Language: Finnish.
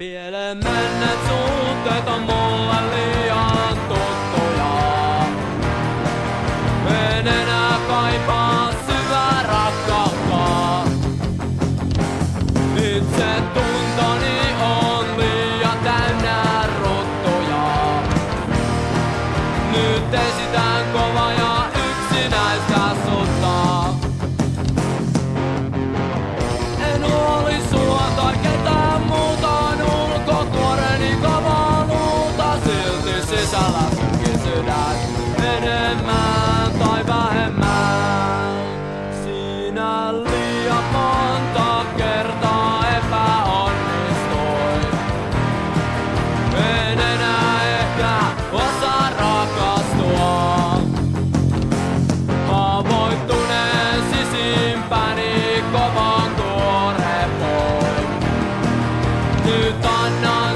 Pieleen menneet suhteet on liian tuttuja. En enää kaipaa syvää rakkautta. Itse tuntoni on liian täynnä ruttuja. Nyt esitän Siinä liian monta kertaa epäonnistuin En enää ehkä osaa rakastua Haavoittuneen sisimpäni kovan kuorepoin. Nyt annan